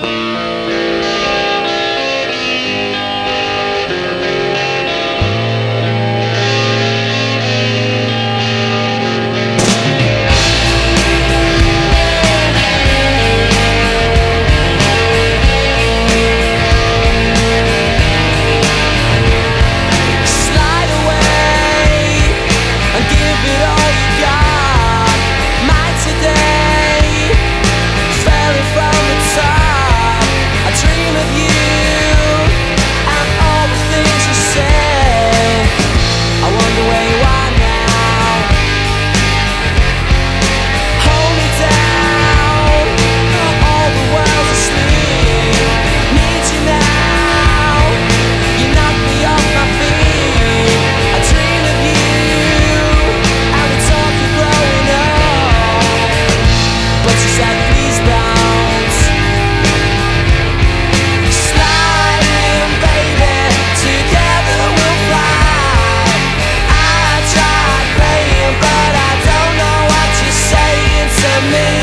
Bye. man